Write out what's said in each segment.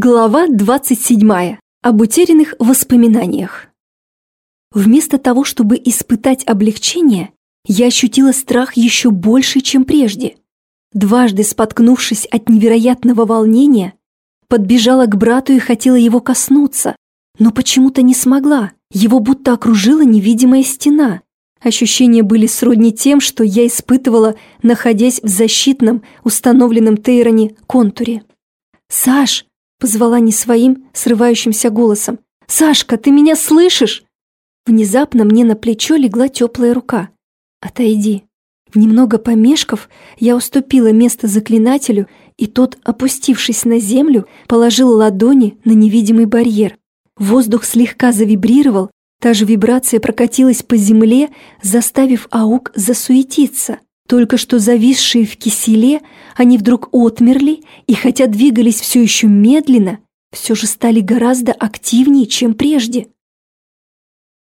Глава 27. Об утерянных воспоминаниях. Вместо того, чтобы испытать облегчение, я ощутила страх еще больше, чем прежде. Дважды споткнувшись от невероятного волнения, подбежала к брату и хотела его коснуться, но почему-то не смогла. Его будто окружила невидимая стена. Ощущения были сродни тем, что я испытывала, находясь в защитном, установленном Тейроне контуре. «Саш!» Позвала не своим, срывающимся голосом. «Сашка, ты меня слышишь?» Внезапно мне на плечо легла теплая рука. «Отойди». Немного помешков, я уступила место заклинателю, и тот, опустившись на землю, положил ладони на невидимый барьер. Воздух слегка завибрировал, та же вибрация прокатилась по земле, заставив аук засуетиться. Только что зависшие в киселе, они вдруг отмерли и, хотя двигались все еще медленно, все же стали гораздо активнее, чем прежде.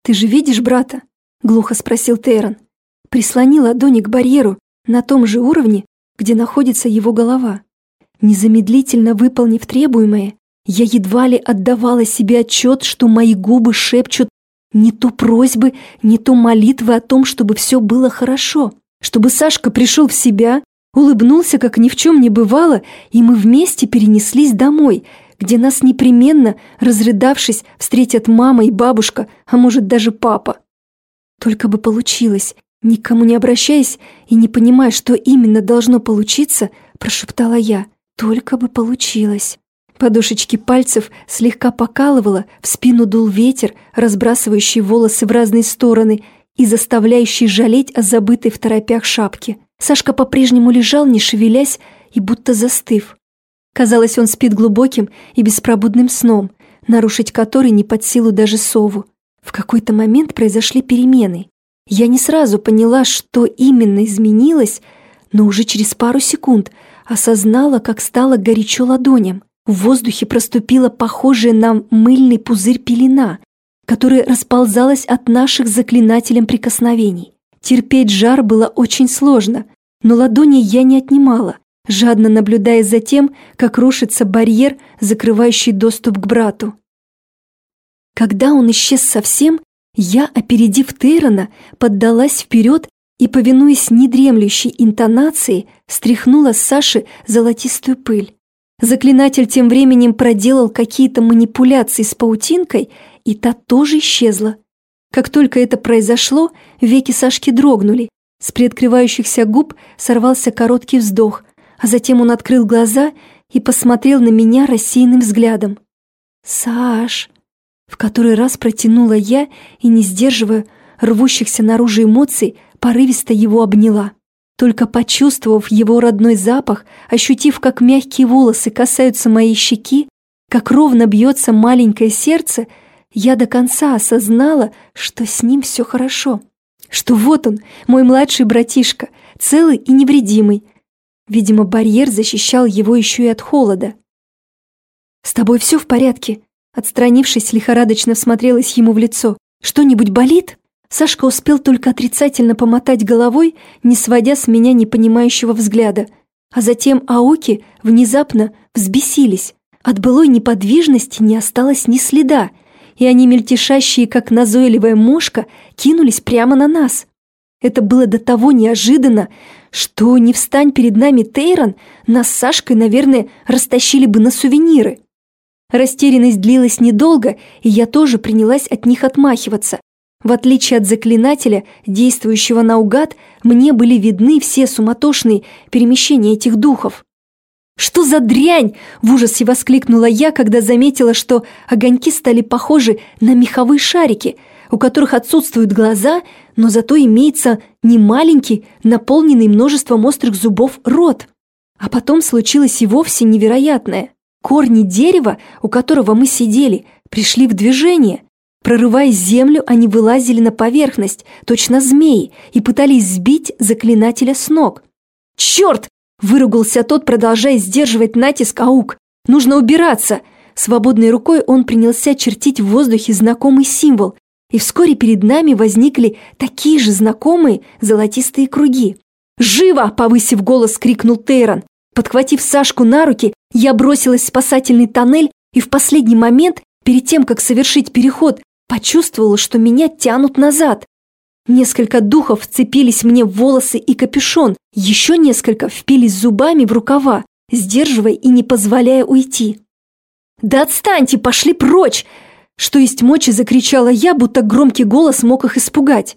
«Ты же видишь брата?» — глухо спросил Тейрон. Прислони ладони к барьеру на том же уровне, где находится его голова. Незамедлительно выполнив требуемое, я едва ли отдавала себе отчет, что мои губы шепчут не то просьбы, не то молитвы о том, чтобы все было хорошо чтобы Сашка пришел в себя, улыбнулся, как ни в чем не бывало, и мы вместе перенеслись домой, где нас непременно, разрыдавшись, встретят мама и бабушка, а может даже папа. Только бы получилось, никому не обращаясь и не понимая, что именно должно получиться, прошептала я. Только бы получилось. Подушечки пальцев слегка покалывало, в спину дул ветер, разбрасывающий волосы в разные стороны, и заставляющий жалеть о забытой в торопях шапке. Сашка по-прежнему лежал, не шевелясь и будто застыв. Казалось, он спит глубоким и беспробудным сном, нарушить который не под силу даже сову. В какой-то момент произошли перемены. Я не сразу поняла, что именно изменилось, но уже через пару секунд осознала, как стало горячо ладоням. В воздухе проступила похожая на мыльный пузырь пелена, которая расползалась от наших заклинателем прикосновений. Терпеть жар было очень сложно, но ладони я не отнимала, жадно наблюдая за тем, как рушится барьер, закрывающий доступ к брату. Когда он исчез совсем, я, опередив Тейрона, поддалась вперед и, повинуясь недремлющей интонации, стряхнула с Саши золотистую пыль. Заклинатель тем временем проделал какие-то манипуляции с паутинкой и та тоже исчезла. Как только это произошло, веки Сашки дрогнули. С приоткрывающихся губ сорвался короткий вздох, а затем он открыл глаза и посмотрел на меня рассеянным взглядом. «Саш!» В который раз протянула я и, не сдерживая рвущихся наружу эмоций, порывисто его обняла. Только почувствовав его родной запах, ощутив, как мягкие волосы касаются моей щеки, как ровно бьется маленькое сердце, я до конца осознала, что с ним все хорошо. Что вот он, мой младший братишка, целый и невредимый. Видимо, барьер защищал его еще и от холода. «С тобой все в порядке?» Отстранившись, лихорадочно всмотрелась ему в лицо. «Что-нибудь болит?» Сашка успел только отрицательно помотать головой, не сводя с меня непонимающего взгляда. А затем Аоки внезапно взбесились. От былой неподвижности не осталось ни следа — и они, мельтешащие, как назойливая мошка, кинулись прямо на нас. Это было до того неожиданно, что не встань перед нами Тейрон, нас с Сашкой, наверное, растащили бы на сувениры. Растерянность длилась недолго, и я тоже принялась от них отмахиваться. В отличие от заклинателя, действующего наугад, мне были видны все суматошные перемещения этих духов. «Что за дрянь?» – в ужасе воскликнула я, когда заметила, что огоньки стали похожи на меховые шарики, у которых отсутствуют глаза, но зато имеется не маленький, наполненный множеством острых зубов рот. А потом случилось и вовсе невероятное. Корни дерева, у которого мы сидели, пришли в движение. Прорывая землю, они вылазили на поверхность, точно змеи, и пытались сбить заклинателя с ног. «Черт!» Выругался тот, продолжая сдерживать натиск аук. «Нужно убираться!» Свободной рукой он принялся чертить в воздухе знакомый символ, и вскоре перед нами возникли такие же знакомые золотистые круги. «Живо!» — повысив голос, крикнул Тейрон. Подхватив Сашку на руки, Я бросилась в спасательный тоннель и в последний момент, перед тем, как совершить переход, почувствовала, что меня тянут назад. Несколько духов вцепились мне в волосы и капюшон, еще несколько впились зубами в рукава, сдерживая и не позволяя уйти. «Да отстаньте, пошли прочь!» Что есть мочи, закричала я, будто громкий голос мог их испугать.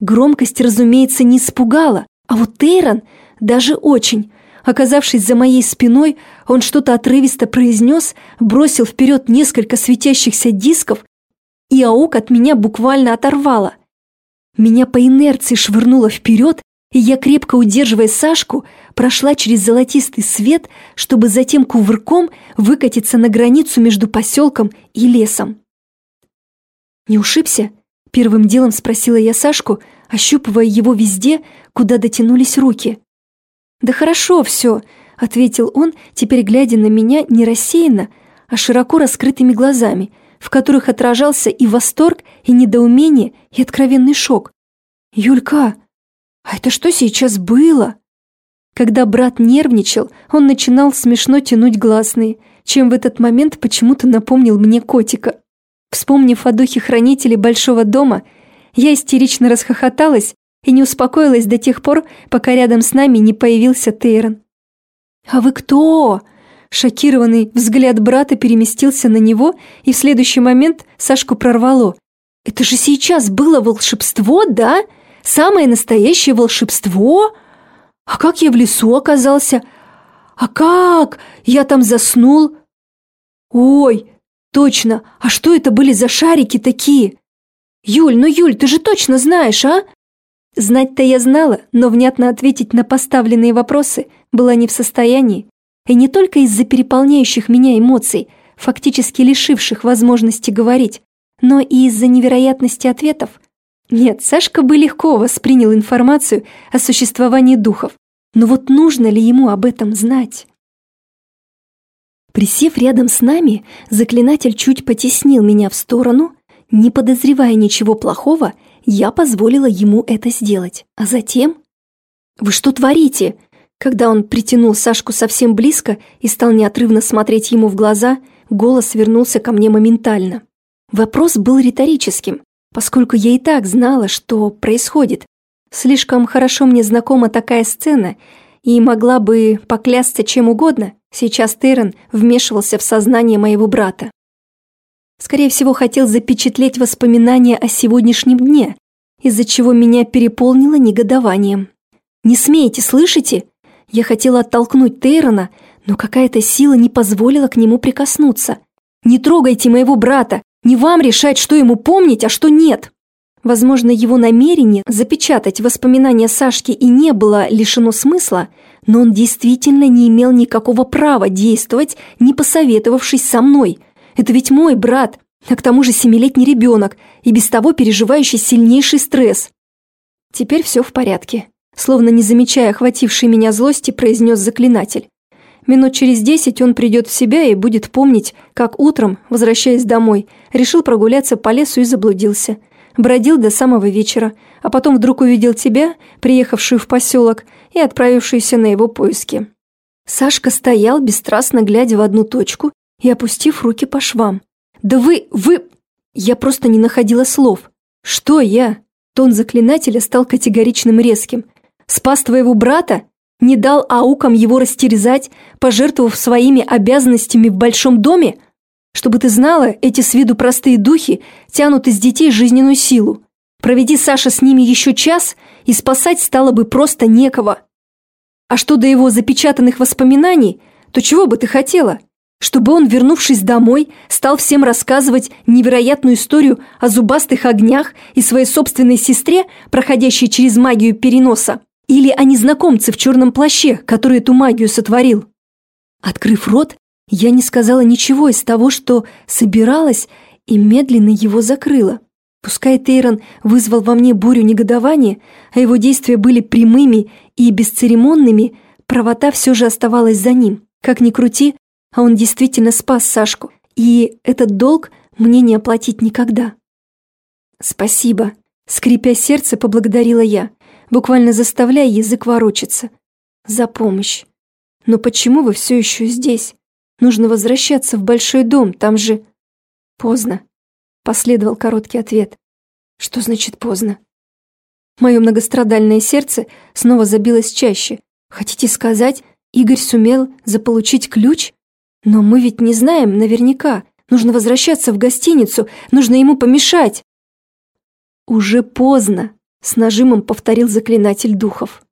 Громкость, разумеется, не испугала, а вот Тейрон даже очень. Оказавшись за моей спиной, он что-то отрывисто произнес, бросил вперед несколько светящихся дисков, и аук от меня буквально оторвало. Меня по инерции швырнуло вперед, и я, крепко удерживая Сашку, прошла через золотистый свет, чтобы затем кувырком выкатиться на границу между поселком и лесом. «Не ушибся?» — первым делом спросила я Сашку, ощупывая его везде, куда дотянулись руки. «Да хорошо все», — ответил он, теперь глядя на меня не рассеянно, а широко раскрытыми глазами, в которых отражался и восторг, и недоумение, и откровенный шок. «Юлька, а это что сейчас было?» Когда брат нервничал, он начинал смешно тянуть гласные, чем в этот момент почему-то напомнил мне котика. Вспомнив о духе хранителей большого дома, я истерично расхохоталась и не успокоилась до тех пор, пока рядом с нами не появился Тейрон. «А вы кто?» Шокированный взгляд брата переместился на него, и в следующий момент Сашку прорвало. «Это же сейчас было волшебство, да? Самое настоящее волшебство? А как я в лесу оказался? А как? Я там заснул? Ой, точно, а что это были за шарики такие? Юль, ну Юль, ты же точно знаешь, а? Знать-то я знала, но внятно ответить на поставленные вопросы была не в состоянии. И не только из-за переполняющих меня эмоций, фактически лишивших возможности говорить, но и из-за невероятности ответов. Нет, Сашка бы легко воспринял информацию о существовании духов, но вот нужно ли ему об этом знать? Присев рядом с нами, заклинатель чуть потеснил меня в сторону, не подозревая ничего плохого я позволила ему это сделать. А затем... «Вы что творите?» Когда он притянул Сашку совсем близко и стал неотрывно смотреть ему в глаза, голос вернулся ко мне моментально. Вопрос был риторическим, поскольку я и так знала, что происходит. Слишком хорошо мне знакома такая сцена, и могла бы поклясться чем угодно, сейчас Террен вмешивался в сознание моего брата. Скорее всего, хотел запечатлеть воспоминания о сегодняшнем дне, из-за чего меня переполнило негодованием. «Не смейте, слышите?» Я хотела оттолкнуть Тейрона, но какая-то сила не позволила к нему прикоснуться. «Не трогайте моего брата! Не вам решать, что ему помнить, а что нет!» Возможно, его намерение запечатать воспоминания Сашки и не было лишено смысла, но он действительно не имел никакого права действовать, не посоветовавшись со мной – это ведь мой брат, а к тому же семилетний ребенок и без того переживающий сильнейший стресс. Теперь все в порядке. Словно не замечая охватившей меня злости, произнес заклинатель. Минут через десять он придет в себя и будет помнить, как утром, возвращаясь домой, решил прогуляться по лесу и заблудился. Бродил до самого вечера, а потом вдруг увидел тебя, приехавшую в поселок, и отправившуюся на его поиски. Сашка стоял, бесстрастно глядя в одну точку, и опустив руки по швам. «Да вы... вы...» Я просто не находила слов. «Что я?» Тон заклинателя стал категоричным резким. «Спас твоего брата? Не дал аукам его растерзать, пожертвовав своими обязанностями в большом доме? Чтобы ты знала, эти с виду простые духи тянут из детей жизненную силу. Проведи Саша с ними еще час, и спасать стало бы просто некого. А что до его запечатанных воспоминаний, то чего бы ты хотела? чтобы он, вернувшись домой, стал всем рассказывать невероятную историю о зубастых огнях и своей собственной сестре, проходящей через магию переноса, или о незнакомце в черном плаще, который эту магию сотворил. Открыв рот, я не сказала ничего из того, что собиралась, и медленно его закрыла. Пускай Тейрон вызвал во мне бурю негодования, а его действия были прямыми и бесцеремонными, правота все же оставалась за ним. Как ни крути, а он действительно спас Сашку, и этот долг мне не оплатить никогда. «Спасибо», — скрипя сердце, поблагодарила я, буквально заставляя язык ворочаться. «За помощь. Но почему вы все еще здесь? Нужно возвращаться в большой дом, там же...» «Поздно», — последовал короткий ответ. «Что значит поздно?» Мое многострадальное сердце снова забилось чаще. «Хотите сказать, Игорь сумел заполучить ключ? Но мы ведь не знаем наверняка. Нужно возвращаться в гостиницу, нужно ему помешать!» «Уже поздно», — с нажимом повторил заклинатель духов.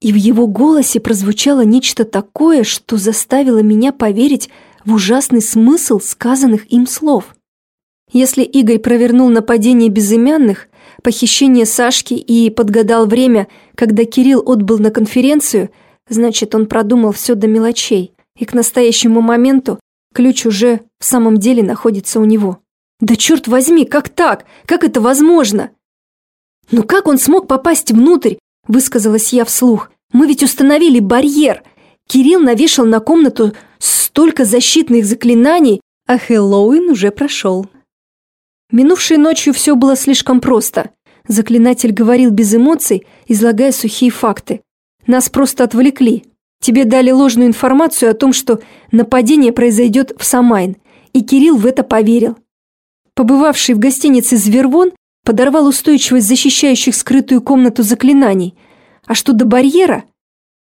И в его голосе прозвучало нечто такое, что заставило меня поверить в ужасный смысл сказанных им слов. Если Игорь провернул нападение безымянных, похищение Сашки и подгадал время, когда Кирилл отбыл на конференцию, значит, он продумал все до мелочей, и к настоящему моменту ключ уже в самом деле находится у него. Да черт возьми, как так? Как это возможно? Ну как он смог попасть внутрь? Высказалась я вслух. Мы ведь установили барьер. Кирилл навешал на комнату столько защитных заклинаний, а Хэллоуин уже прошел. Минувшей ночью все было слишком просто. Заклинатель говорил без эмоций, излагая сухие факты. Нас просто отвлекли. Тебе дали ложную информацию о том, что нападение произойдет в Самайн, и Кирилл в это поверил побывавший в гостинице «Звервон», подорвал устойчивость защищающих скрытую комнату заклинаний. А что до барьера?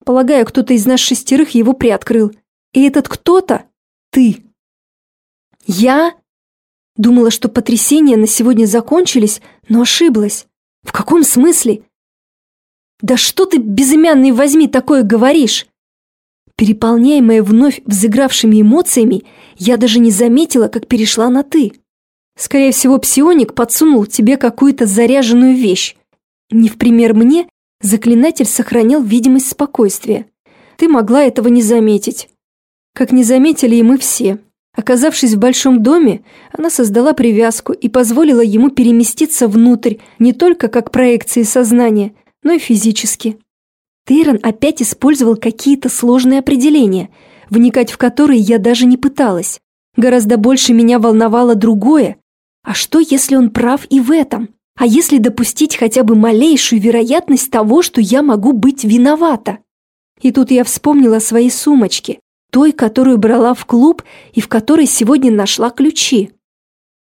Полагаю, кто-то из нас шестерых его приоткрыл. И этот кто-то — ты. Я думала, что потрясения на сегодня закончились, но ошиблась. В каком смысле? Да что ты, безымянный, возьми, такое говоришь? Переполняемая вновь взыгравшими эмоциями, я даже не заметила, как перешла на «ты». Скорее всего, псионик подсунул тебе какую-то заряженную вещь. Не в пример мне, заклинатель сохранял видимость спокойствия. Ты могла этого не заметить. Как не заметили и мы все. Оказавшись в большом доме, она создала привязку и позволила ему переместиться внутрь не только как проекции сознания, но и физически. Тейрон опять использовал какие-то сложные определения, вникать в которые я даже не пыталась. Гораздо больше меня волновало другое, а что, если он прав и в этом? А если допустить хотя бы малейшую вероятность того, что я могу быть виновата? И тут я вспомнила о своей сумочке, той, которую брала в клуб и в которой сегодня нашла ключи.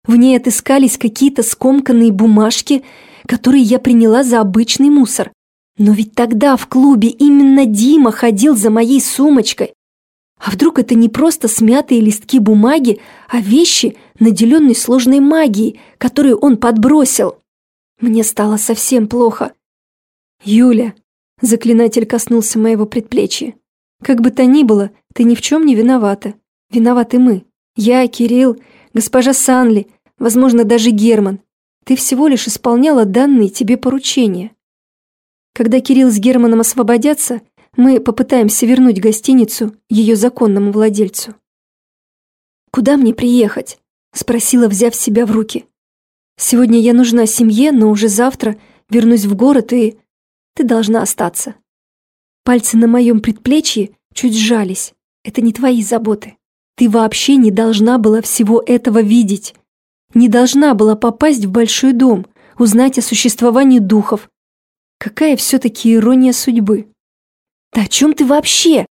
В ней отыскались какие-то скомканные бумажки, которые я приняла за обычный мусор. Но ведь тогда в клубе именно Дима ходил за моей сумочкой, а вдруг это не просто смятые листки бумаги, а вещи, наделенные сложной магией, которую он подбросил? Мне стало совсем плохо. «Юля», — заклинатель коснулся моего предплечья, «как бы то ни было, ты ни в чем не виновата. Виноваты мы. Я, Кирилл, госпожа Санли, возможно, даже Герман. Ты всего лишь исполняла данные тебе поручения. Когда Кирилл с Германом освободятся, мы попытаемся вернуть гостиницу ее законному владельцу. «Куда мне приехать?» — спросила, взяв себя в руки. «Сегодня я нужна семье, но уже завтра вернусь в город, и ты должна остаться». Пальцы на моем предплечье чуть сжались. Это не твои заботы. Ты вообще не должна была всего этого видеть. Не должна была попасть в большой дом, узнать о существовании духов. Какая все-таки ирония судьбы. «Да о чем ты вообще?»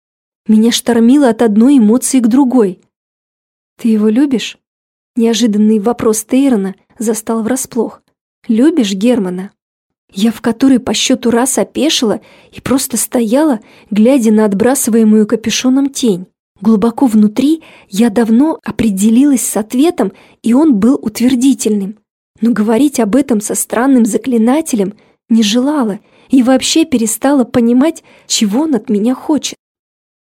Меня штормило от одной эмоции к другой. «Ты его любишь?» Неожиданный вопрос Тейрона застал врасплох. «Любишь Германа?» Я в который по счету раз опешила и просто стояла, глядя на отбрасываемую капюшоном тень. Глубоко внутри я давно определилась с ответом, и он был утвердительным. Но говорить об этом со странным заклинателем не желала и вообще перестала понимать, чего он от меня хочет.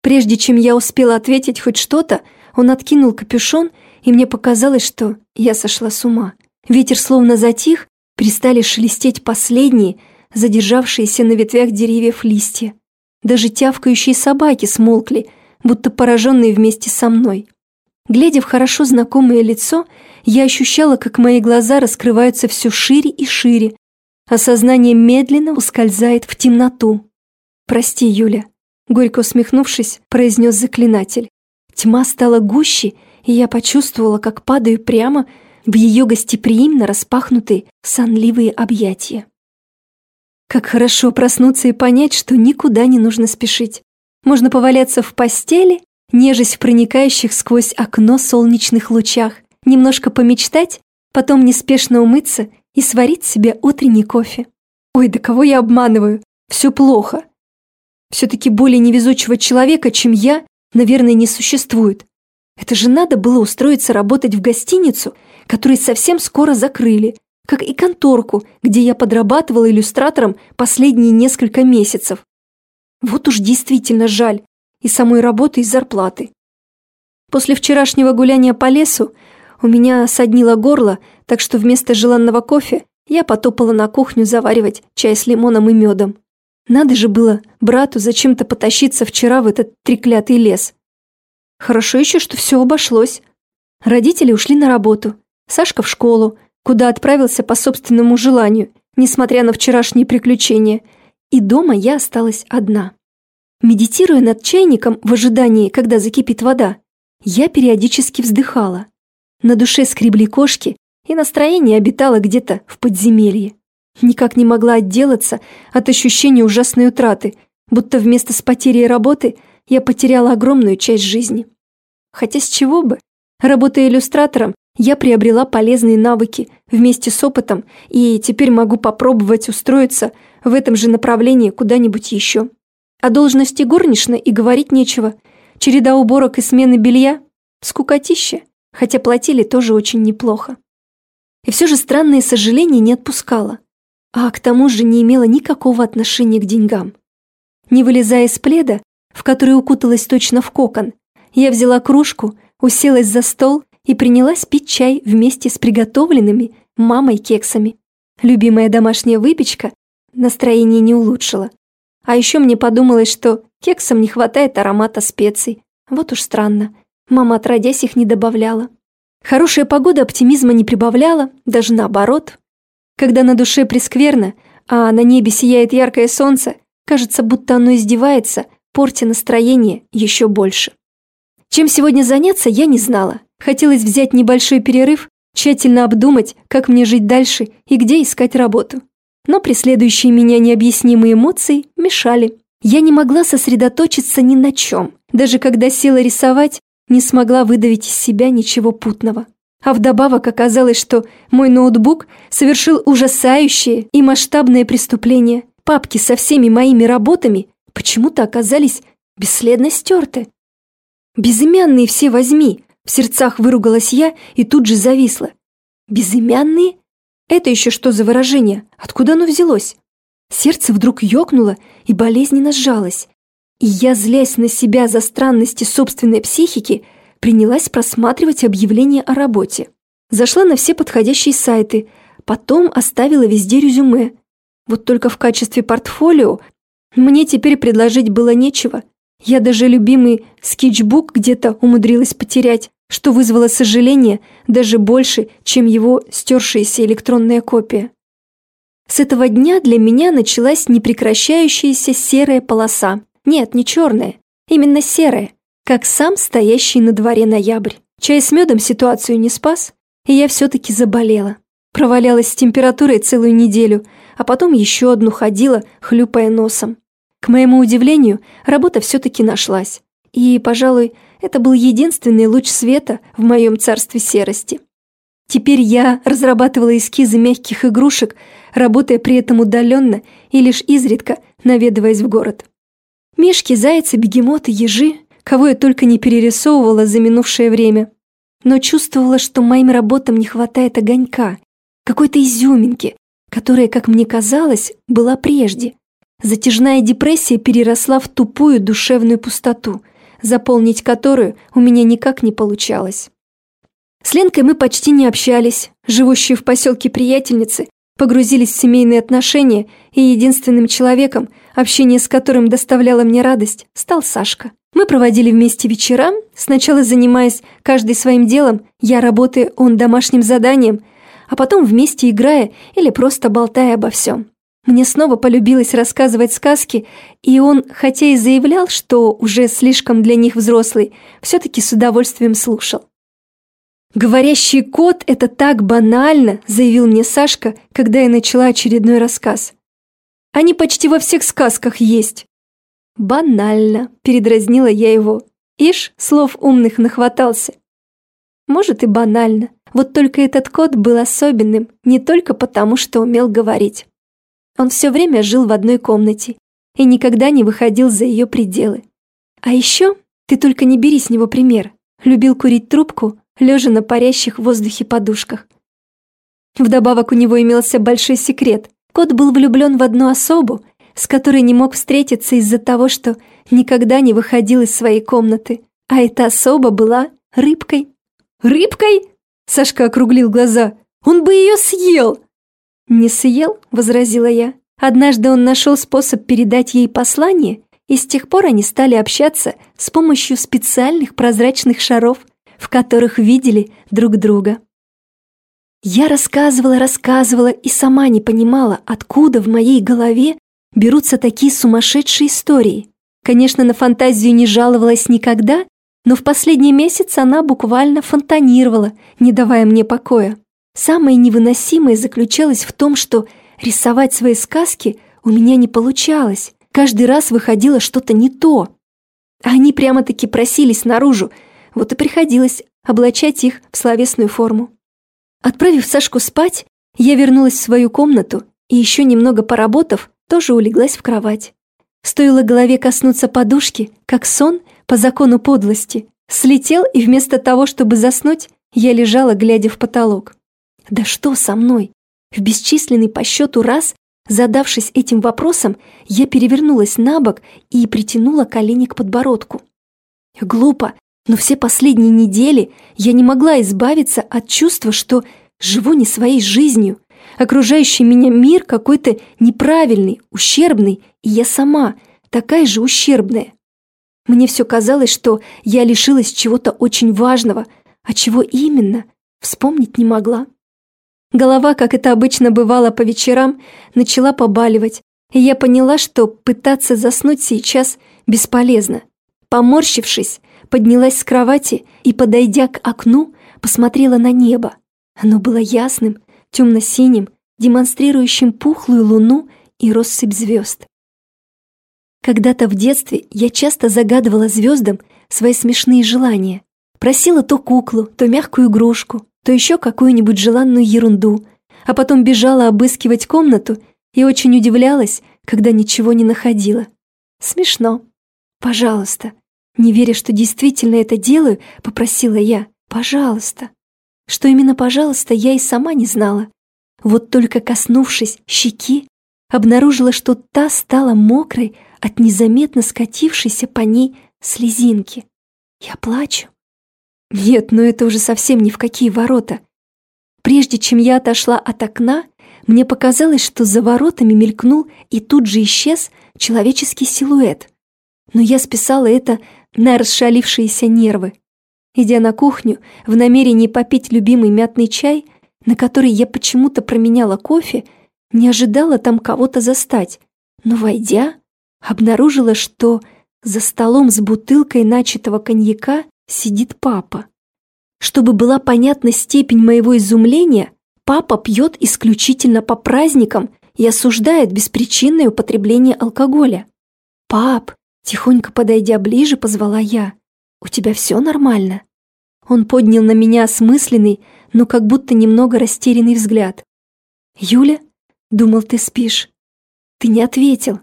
Прежде чем я успела ответить хоть что-то, он откинул капюшон, и мне показалось, что я сошла с ума. Ветер словно затих, перестали шелестеть последние, задержавшиеся на ветвях деревьев листья. Даже тявкающие собаки смолкли, будто пораженные вместе со мной. Глядя в хорошо знакомое лицо, я ощущала, как мои глаза раскрываются все шире и шире, а сознание медленно ускользает в темноту. «Прости, Юля», — горько усмехнувшись, произнес заклинатель. Тьма стала гуще, и я почувствовала, как падаю прямо в ее гостеприимно распахнутые сонливые объятия. Как хорошо проснуться и понять, что никуда не нужно спешить. Можно поваляться в постели, нежесть в проникающих сквозь окно солнечных лучах, немножко помечтать, потом неспешно умыться и сварить себе утренний кофе. Ой, да кого я обманываю? Все плохо. Все-таки более невезучего человека, чем я, наверное, не существует. Это же надо было устроиться работать в гостиницу, которую совсем скоро закрыли, как и конторку, где я подрабатывала иллюстратором последние несколько месяцев. Вот уж действительно жаль и самой работы, и зарплаты. После вчерашнего гуляния по лесу у меня соднило горло, так что вместо желанного кофе я потопала на кухню заваривать чай с лимоном и медом. Надо же было брату зачем-то потащиться вчера в этот треклятый лес. Хорошо еще, что все обошлось. Родители ушли на работу, Сашка в школу, куда отправился по собственному желанию, несмотря на вчерашние приключения, и дома я осталась одна. Медитируя над чайником в ожидании, когда закипит вода, я периодически вздыхала. На душе скребли кошки, и настроение обитало где-то в подземелье. Никак не могла отделаться от ощущения ужасной утраты, будто вместо с потерей работы я потеряла огромную часть жизни. Хотя с чего бы? Работая иллюстратором, я приобрела полезные навыки вместе с опытом и теперь могу попробовать устроиться в этом же направлении куда-нибудь еще. О должности горничной и говорить нечего. Череда уборок и смены белья – скукотища, хотя платили тоже очень неплохо. И все же странное сожаление не отпускало, а к тому же не имело никакого отношения к деньгам. Не вылезая из пледа, в который укуталась точно в кокон, я взяла кружку, уселась за стол и принялась пить чай вместе с приготовленными мамой кексами. Любимая домашняя выпечка настроение не улучшила. А еще мне подумалось, что кексам не хватает аромата специй. Вот уж странно. Мама отродясь их не добавляла. Хорошая погода оптимизма не прибавляла, даже наоборот. Когда на душе прескверно, а на небе сияет яркое солнце, кажется, будто оно издевается, портя настроение еще больше. Чем сегодня заняться, я не знала. Хотелось взять небольшой перерыв, тщательно обдумать, как мне жить дальше и где искать работу. Но преследующие меня необъяснимые эмоции мешали. Я не могла сосредоточиться ни на чем. Даже когда села рисовать, не смогла выдавить из себя ничего путного. А вдобавок оказалось, что мой ноутбук совершил ужасающее и масштабное преступление. Папки со всеми моими работами почему-то оказались бесследно стерты. «Безымянные все возьми!» В сердцах выругалась я и тут же зависла. «Безымянные? Это еще что за выражение? Откуда оно взялось?» Сердце вдруг ёкнуло и болезненно сжалось. И я, злясь на себя за странности собственной психики, принялась просматривать объявления о работе. Зашла на все подходящие сайты, потом оставила везде резюме. Вот только в качестве портфолио мне теперь предложить было нечего. Я даже любимый скетчбук где-то умудрилась потерять, что вызвало сожаление даже больше, чем его стершаяся электронная копия. С этого дня для меня началась непрекращающаяся серая полоса. Нет, не черная, именно серая, как сам стоящий на дворе ноябрь. Чай с медом ситуацию не спас, и я все-таки заболела. Провалялась с температурой целую неделю, а потом еще одну ходила, хлюпая носом. К моему удивлению, работа все-таки нашлась. И, пожалуй, это был единственный луч света в моем царстве серости. Теперь я разрабатывала эскизы мягких игрушек, работая при этом удаленно и лишь изредка наведываясь в город. Мишки, зайцы, бегемоты, ежи, кого я только не перерисовывала за минувшее время. Но чувствовала, что моим работам не хватает огонька, какой-то изюминки, которая, как мне казалось, была прежде. Затяжная депрессия переросла в тупую душевную пустоту – заполнить которую у меня никак не получалось. С Ленкой мы почти не общались, живущие в поселке приятельницы, погрузились в семейные отношения, и единственным человеком, общение с которым доставляло мне радость, стал Сашка. Мы проводили вместе вечера, сначала занимаясь каждый своим делом, я работая, он домашним заданием, а потом вместе играя или просто болтая обо всем. Мне снова полюбилось рассказывать сказки, и он, хотя и заявлял, что уже слишком для них взрослый, все-таки с удовольствием слушал. «Говорящий кот — это так банально», — заявил мне Сашка, когда я начала очередной рассказ. «Они почти во всех сказках есть». «Банально», — передразнила я его. Ишь, слов умных нахватался. Может и банально, вот только этот кот был особенным не только потому, что умел говорить. Он все время жил в одной комнате и никогда не выходил за ее пределы. А еще, ты только не бери с него пример, любил курить трубку, лежа на парящих в воздухе подушках. Вдобавок у него имелся большой секрет. Кот был влюблен в одну особу, с которой не мог встретиться из-за того, что никогда не выходил из своей комнаты. А эта особа была рыбкой. «Рыбкой?» — Сашка округлил глаза. «Он бы ее съел!» «Не съел?» — возразила я. Однажды он нашел способ передать ей послание, и с тех пор они стали общаться с помощью специальных прозрачных шаров, в которых видели друг друга. Я рассказывала, рассказывала и сама не понимала, откуда в моей голове берутся такие сумасшедшие истории. Конечно, на фантазию не жаловалась никогда, но в последний месяц она буквально фонтанировала, не давая мне покоя. Самое невыносимое заключалось в том, что рисовать свои сказки у меня не получалось. Каждый раз выходило что-то не то. Они прямо-таки просились наружу, вот и приходилось облачать их в словесную форму. Отправив Сашку спать, я вернулась в свою комнату и еще немного поработав, тоже улеглась в кровать. Стоило голове коснуться подушки, как сон, по закону подлости, слетел, и вместо того, чтобы заснуть, я лежала, глядя в потолок. Да что со мной? В бесчисленный по счету раз, задавшись этим вопросом, я перевернулась на бок и притянула колени к подбородку. Глупо, но все последние недели я не могла избавиться от чувства, что живу не своей жизнью. Окружающий меня мир какой-то неправильный, ущербный, и я сама такая же ущербная. Мне все казалось, что я лишилась чего-то очень важного, а чего именно, вспомнить не могла. Голова, как это обычно бывало по вечерам, начала побаливать, и я поняла, что пытаться заснуть сейчас бесполезно. Поморщившись, поднялась с кровати и, подойдя к окну, посмотрела на небо. Оно было ясным, темно-синим, демонстрирующим пухлую луну и россыпь звезд. Когда-то в детстве я часто загадывала звездам свои смешные желания. Просила то куклу, то мягкую игрушку, то еще какую-нибудь желанную ерунду, а потом бежала обыскивать комнату и очень удивлялась, когда ничего не находила. Смешно. Пожалуйста, не веря, что действительно это делаю, попросила я. «Пожалуйста». Что именно «пожалуйста» я и сама не знала. Вот только коснувшись щеки, обнаружила, что та стала мокрой от незаметно скатившейся по ней слезинки. Я плачу. Нет, но это уже совсем ни в какие ворота. Прежде чем я отошла от окна, мне показалось, что за воротами мелькнул и тут же исчез человеческий силуэт. Но я списала это на расшалившиеся нервы. Идя на кухню в намерении попить любимый мятный чай, на который я почему-то променяла кофе, не ожидала там кого-то застать, но, войдя, обнаружила, что за столом с бутылкой начатого коньяка сидит папа. Чтобы была понятна степень моего изумления, папа пьет исключительно по праздникам и осуждает беспричинное употребление алкоголя. «Пап, Тихонько подойдя ближе, позвала я. «У тебя все нормально?» Он поднял на меня осмысленный, но как будто немного растерянный взгляд. «Юля, думал, ты спишь». «Ты не ответил».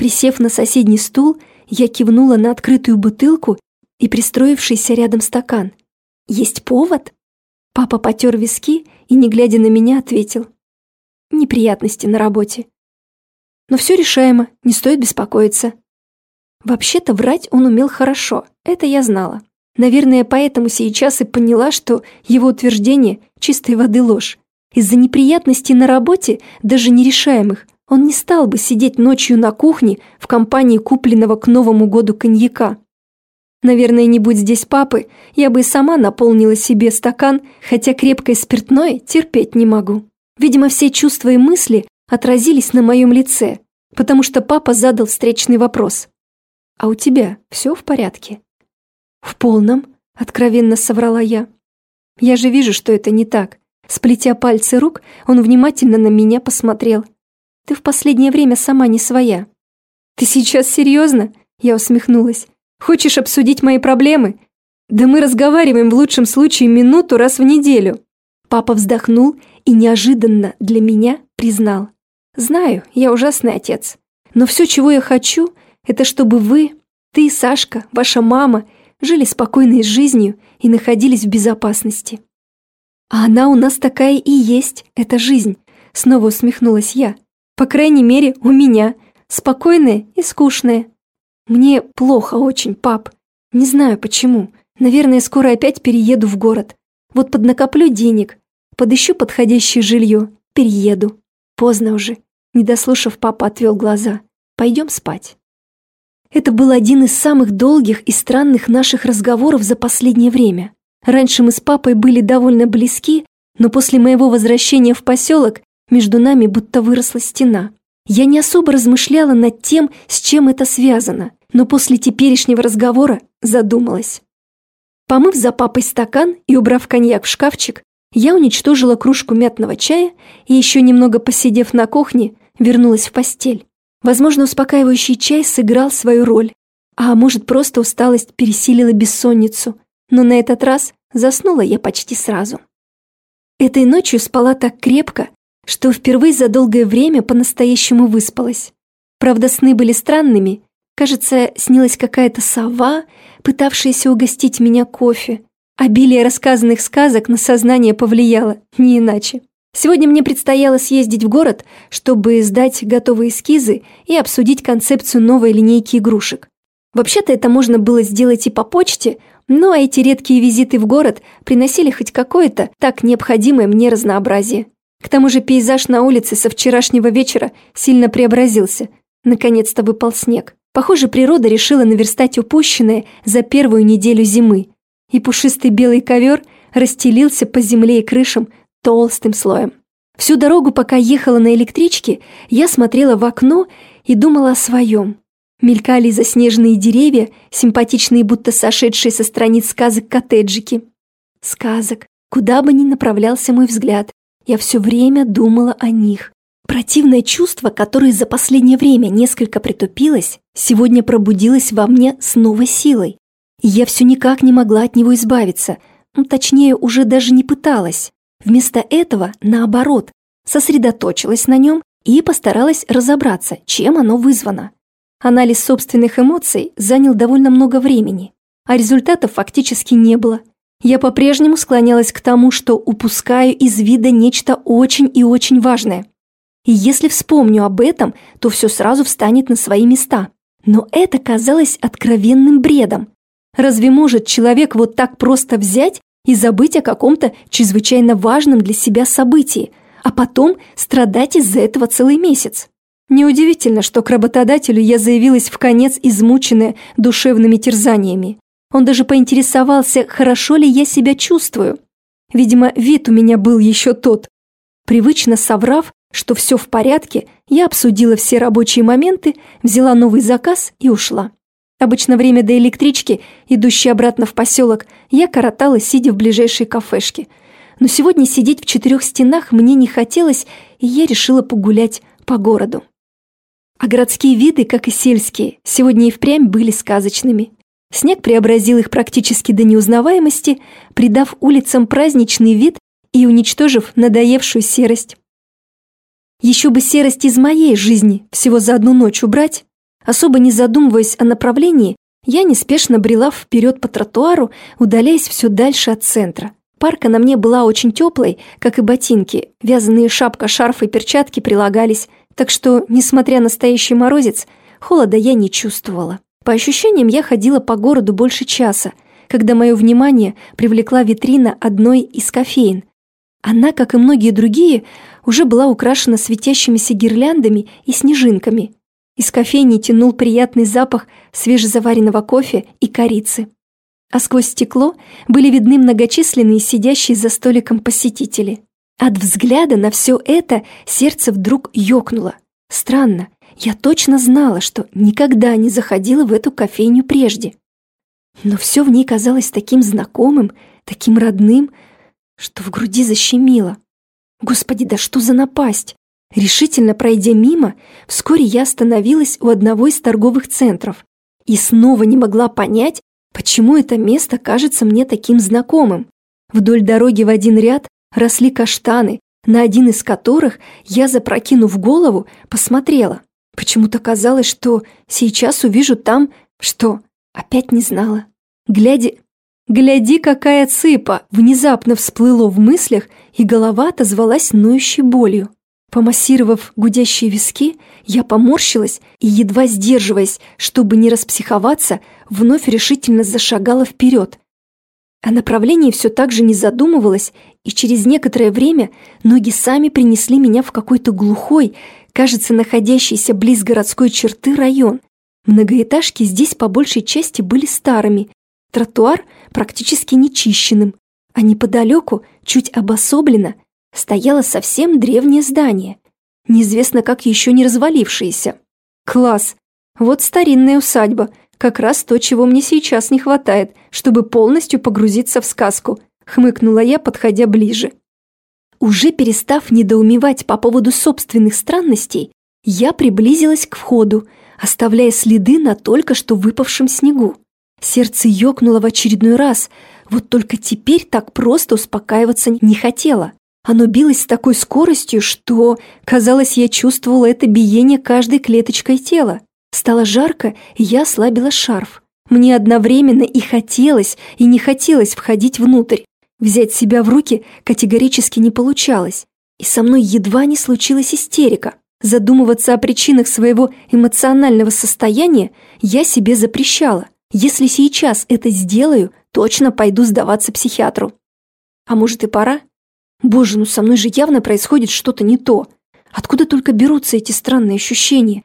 Присев на соседний стул, я кивнула на открытую бутылку и пристроившийся рядом стакан. «Есть повод?» Папа потер виски и, не глядя на меня, ответил. «Неприятности на работе». «Но все решаемо, не стоит беспокоиться. Вообще-то врать он умел хорошо, это я знала. Наверное, поэтому сейчас и поняла, что его утверждение – чистой воды ложь. Из-за неприятностей на работе, даже нерешаемых, он не стал бы сидеть ночью на кухне в компании купленного к Новому году коньяка. Наверное, не будь здесь папы, я бы и сама наполнила себе стакан, хотя крепкое спиртное терпеть не могу. Видимо, все чувства и мысли отразились на моем лице, потому что папа задал встречный вопрос. А у тебя все в порядке?» «В полном», — откровенно соврала я. «Я же вижу, что это не так». Сплетя пальцы рук, он внимательно на меня посмотрел. «Ты в последнее время сама не своя». «Ты сейчас серьезно?» — я усмехнулась. Хочешь обсудить мои проблемы? Да мы разговариваем в лучшем случае минуту раз в неделю». Папа вздохнул и неожиданно для меня признал. «Знаю, я ужасный отец. Но все, чего я хочу, это чтобы вы, ты, Сашка, ваша мама, жили спокойной жизнью и находились в безопасности». «А она у нас такая и есть, эта жизнь», — снова усмехнулась я. «По крайней мере, у меня. Спокойная и скучная. Мне плохо очень, пап. Не знаю почему. Наверное, скоро опять перееду в город. Вот поднакоплю денег, подыщу подходящее жилье, перееду. Поздно уже. Не дослушав, папа отвел глаза. Пойдем спать. Это был один из самых долгих и странных наших разговоров за последнее время. Раньше мы с папой были довольно близки, но после моего возвращения в поселок между нами будто выросла стена. Я не особо размышляла над тем, с чем это связано, но после теперешнего разговора задумалась. Помыв за папой стакан и убрав коньяк в шкафчик, я уничтожила кружку мятного чая и еще немного посидев на кухне, вернулась в постель. Возможно, успокаивающий чай сыграл свою роль, а может, просто усталость пересилила бессонницу, но на этот раз заснула я почти сразу. Этой ночью спала так крепко, что впервые за долгое время по-настоящему выспалась. Правда, сны были странными. Кажется, снилась какая-то сова, пытавшаяся угостить меня кофе. Обилие рассказанных сказок на сознание повлияло, не иначе. Сегодня мне предстояло съездить в город, чтобы сдать готовые эскизы и обсудить концепцию новой линейки игрушек. Вообще-то это можно было сделать и по почте, но эти редкие визиты в город приносили хоть какое-то так необходимое мне разнообразие. К тому же пейзаж на улице со вчерашнего вечера сильно преобразился. Наконец-то выпал снег. Похоже, природа решила наверстать упущенное за первую неделю зимы. И пушистый белый ковер расстелился по земле и крышам толстым слоем. Всю дорогу, пока ехала на электричке, я смотрела в окно и думала о своем. Мелькали заснеженные деревья, симпатичные, будто сошедшие со страниц сказок коттеджики. Сказок. Куда бы ни направлялся мой взгляд, я все время думала о них. Противное чувство, которое за последнее время несколько притупилось, сегодня пробудилось во мне с новой силой. И я все никак не могла от него избавиться, ну, точнее, уже даже не пыталась. Вместо этого, наоборот, сосредоточилась на нем и постаралась разобраться, чем оно вызвано. Анализ собственных эмоций занял довольно много времени, а результатов фактически не было. Я по-прежнему склонялась к тому, что упускаю из вида нечто очень и очень важное. И если вспомню об этом, то все сразу встанет на свои места. Но это казалось откровенным бредом. Разве может человек вот так просто взять и забыть о каком-то чрезвычайно важном для себя событии, а потом страдать из-за этого целый месяц? Неудивительно, что к работодателю я заявилась в конец измученная душевными терзаниями. Он даже поинтересовался, хорошо ли я себя чувствую. Видимо, вид у меня был еще тот. Привычно соврав, что все в порядке, я обсудила все рабочие моменты, взяла новый заказ и ушла. Обычно время до электрички, идущей обратно в поселок, я коротала, сидя в ближайшей кафешке. Но сегодня сидеть в четырех стенах мне не хотелось, и я решила погулять по городу. А городские виды, как и сельские, сегодня и впрямь были сказочными. Снег преобразил их практически до неузнаваемости, придав улицам праздничный вид и уничтожив надоевшую серость. Еще бы серость из моей жизни всего за одну ночь убрать. Особо не задумываясь о направлении, я неспешно брела вперед по тротуару, удаляясь все дальше от центра. Парка на мне была очень теплой, как и ботинки. Вязаные шапка, шарф и перчатки прилагались, так что, несмотря на настоящий морозец, холода я не чувствовала. По ощущениям, я ходила по городу больше часа, когда мое внимание привлекла витрина одной из кофеин. Она, как и многие другие, уже была украшена светящимися гирляндами и снежинками. Из кофейни тянул приятный запах свежезаваренного кофе и корицы. А сквозь стекло были видны многочисленные сидящие за столиком посетители. От взгляда на все это сердце вдруг ёкнуло. Странно, я точно знала, что никогда не заходила в эту кофейню прежде. Но все в ней казалось таким знакомым, таким родным, что в груди защемило. Господи, да что за напасть! Решительно пройдя мимо, вскоре я остановилась у одного из торговых центров. И снова не могла понять, почему это место кажется мне таким знакомым. Вдоль дороги в один ряд росли каштаны, на один из которых я, запрокинув голову, посмотрела. Почему-то казалось, что сейчас увижу там, что опять не знала. Глядя... «Гляди, какая цыпа!» внезапно всплыло в мыслях, и голова отозвалась ноющей болью. Помассировав гудящие виски, я поморщилась и, едва сдерживаясь, чтобы не распсиховаться, вновь решительно зашагала вперед. О направлении все так же не задумывалась, и через некоторое время ноги сами принесли меня в какой-то глухой, кажется, находящийся близ городской черты район. Многоэтажки здесь по большей части были старыми, тротуар практически нечищенным, а неподалеку, чуть обособленно, стояло совсем древнее здание, неизвестно как еще не развалившееся. Класс! Вот старинная усадьба, как раз то, чего мне сейчас не хватает, чтобы полностью погрузиться в сказку, хмыкнула я, подходя ближе. Уже перестав недоумевать по поводу собственных странностей, я приблизилась к входу, оставляя следы на только что выпавшем снегу. Сердце ёкнуло в очередной раз, вот только теперь так просто успокаиваться не хотело. Оно билось с такой скоростью, что, казалось, я чувствовала это биение каждой клеточкой тела. Стало жарко, и я ослабила шарф. Мне одновременно и хотелось, и не хотелось входить внутрь. Взять себя в руки категорически не получалось. И со мной едва не случилась истерика. Задумываться о причинах своего эмоционального состояния я себе запрещала. Если сейчас это сделаю, точно пойду сдаваться психиатру. А может и пора? Боже, ну со мной же явно происходит что-то не то. Откуда только берутся эти странные ощущения?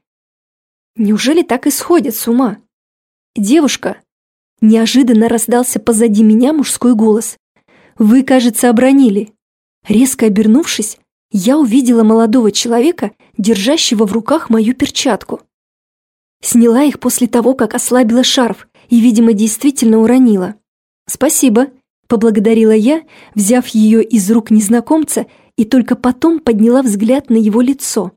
Неужели так и сходят с ума? Девушка, неожиданно раздался позади меня мужской голос. Вы, кажется, обронили. Резко обернувшись, я увидела молодого человека, держащего в руках мою перчатку. Сняла их после того, как ослабила шарф и, видимо, действительно уронила. «Спасибо», — поблагодарила я, взяв ее из рук незнакомца и только потом подняла взгляд на его лицо.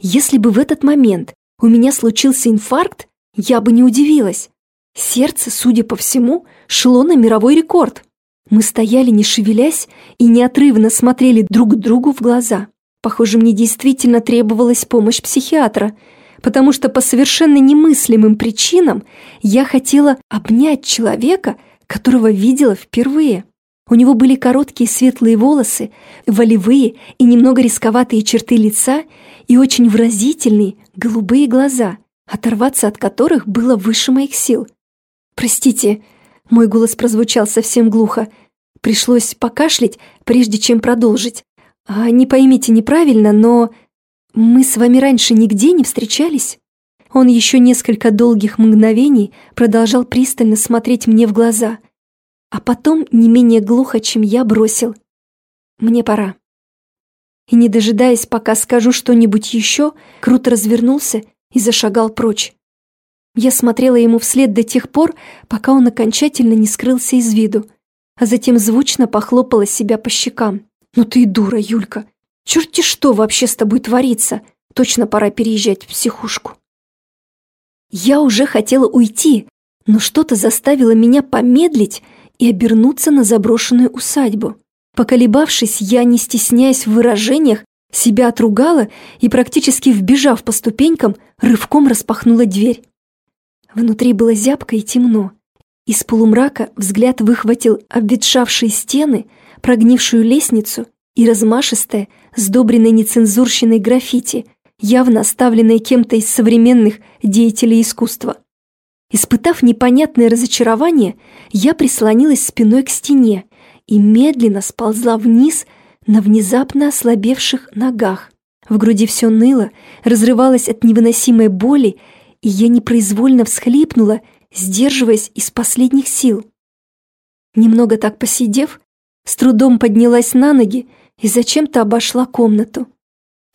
Если бы в этот момент у меня случился инфаркт, я бы не удивилась. Сердце, судя по всему, шло на мировой рекорд. Мы стояли, не шевелясь, и неотрывно смотрели друг другу в глаза. Похоже, мне действительно требовалась помощь психиатра, потому что по совершенно немыслимым причинам я хотела обнять человека, которого видела впервые. У него были короткие светлые волосы, волевые и немного рисковатые черты лица и очень выразительные голубые глаза, оторваться от которых было выше моих сил. «Простите», мой голос прозвучал совсем глухо. Пришлось покашлять, прежде чем продолжить. А, не поймите неправильно, но мы с вами раньше нигде не встречались? Он еще несколько долгих мгновений продолжал пристально смотреть мне в глаза, а потом не менее глухо, чем я, бросил. «Мне пора». И не дожидаясь, пока скажу что-нибудь еще, круто развернулся и зашагал прочь. Я смотрела ему вслед до тех пор, пока он окончательно не скрылся из виду, а затем звучно похлопала себя по щекам. «Ну ты и дура, Юлька! Черти что вообще с тобой творится? Точно пора переезжать в психушку!» Я уже хотела уйти, но что-то заставило меня помедлить и обернуться на заброшенную усадьбу. Поколебавшись, я, не стесняясь в выражениях, себя отругала и, практически вбежав по ступенькам, рывком распахнула дверь. Внутри было зябко и темно. Из полумрака взгляд выхватил обветшавшие стены, прогнившую лестницу и размашистое, сдобренное нецензурщиной граффити, явно оставленное кем-то из современных деятелей искусства. Испытав непонятное разочарование, я прислонилась спиной к стене и медленно сползла вниз на внезапно ослабевших ногах. В груди все ныло, разрывалось от невыносимой боли и я непроизвольно всхлипнула, сдерживаясь из последних сил. Немного так посидев, с трудом поднялась на ноги и зачем-то обошла комнату.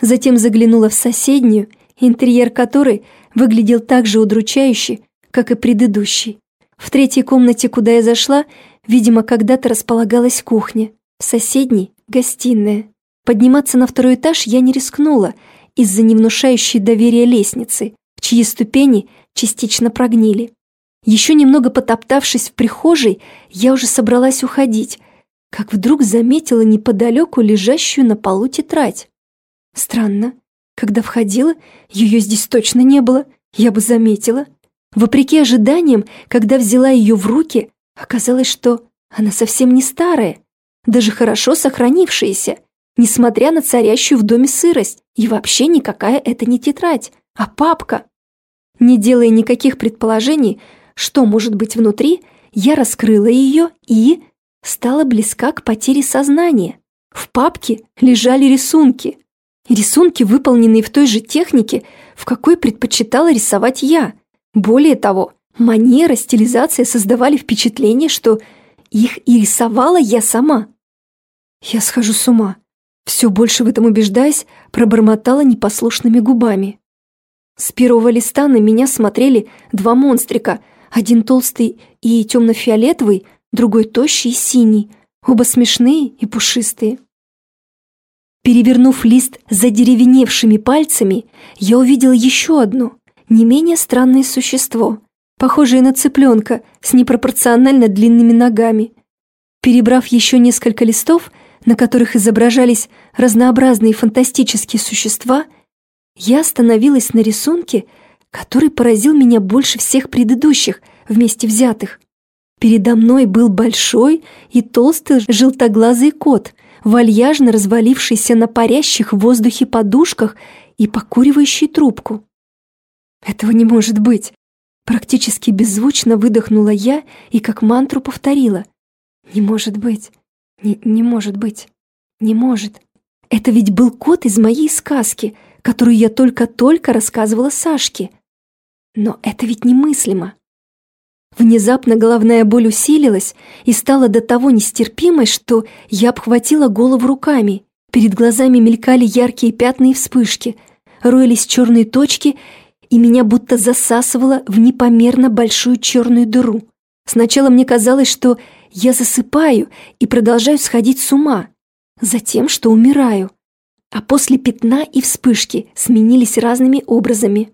Затем заглянула в соседнюю, интерьер которой выглядел так же удручающе, как и предыдущий. В третьей комнате, куда я зашла, видимо, когда-то располагалась кухня, в соседней — гостиная. Подниматься на второй этаж я не рискнула из-за невнушающей доверия лестницы, чьи ступени частично прогнили. Еще немного потоптавшись в прихожей, я уже собралась уходить, как вдруг заметила неподалеку лежащую на полу тетрадь. Странно. Когда входила, ее здесь точно не было, я бы заметила. Вопреки ожиданиям, когда взяла ее в руки, оказалось, что она совсем не старая, даже хорошо сохранившаяся, несмотря на царящую в доме сырость, и вообще никакая это не тетрадь, а папка. Не делая никаких предположений, что может быть внутри, я раскрыла ее и стала близка к потере сознания. В папке лежали рисунки. Рисунки, выполненные в той же технике, в какой предпочитала рисовать я. Более того, манера, стилизация создавали впечатление, что их и рисовала я сама. Я схожу с ума. Все больше в этом убеждаясь, пробормотала непослушными губами. С первого листа на меня смотрели два монстрика, один толстый и темно-фиолетовый, другой тощий и синий, оба смешные и пушистые. Перевернув лист за деревеневшими пальцами, я увидел еще одно, не менее странное существо, похожее на цыпленка с непропорционально длинными ногами. Перебрав еще несколько листов, на которых изображались разнообразные фантастические существа, я остановилась на рисунке, который поразил меня больше всех предыдущих, вместе взятых. Передо мной был большой и толстый желтоглазый кот, вальяжно развалившийся на парящих в воздухе подушках и покуривающий трубку. «Этого не может быть!» Практически беззвучно выдохнула я и как мантру повторила. «Не может быть! Не, не может быть! Не может! Это ведь был кот из моей сказки, которую я только-только рассказывала Сашке. Но это ведь немыслимо!» Внезапно головная боль усилилась и стала до того нестерпимой, что я обхватила голову руками. Перед глазами мелькали яркие пятна и вспышки, роились черные точки, и меня будто засасывало в непомерно большую черную дыру. Сначала мне казалось, что я засыпаю и продолжаю сходить с ума, затем, что умираю. А после пятна и вспышки сменились разными образами.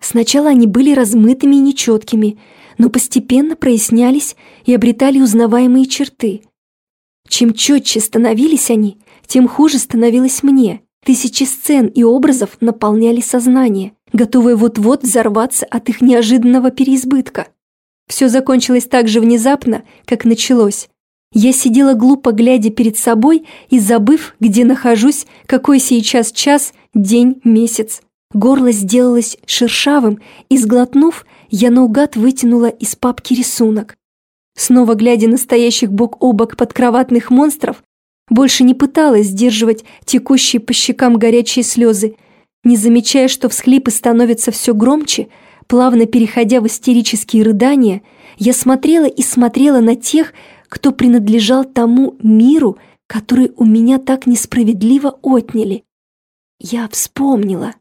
Сначала они были размытыми и нечеткими – но постепенно прояснялись и обретали узнаваемые черты. Чем четче становились они, тем хуже становилось мне. Тысячи сцен и образов наполняли сознание, готовые вот-вот взорваться от их неожиданного переизбытка. Все закончилось так же внезапно, как началось. Я сидела глупо глядя перед собой и забыв, где нахожусь, какой сейчас час, день, месяц. Горло сделалось шершавым, и, сглотнув, я наугад вытянула из папки рисунок. Снова глядя на стоящих бок о бок подкроватных монстров, больше не пыталась сдерживать текущие по щекам горячие слезы, не замечая, что всхлипы становятся все громче, плавно переходя в истерические рыдания, я смотрела и смотрела на тех, кто принадлежал тому миру, который у меня так несправедливо отняли. Я вспомнила.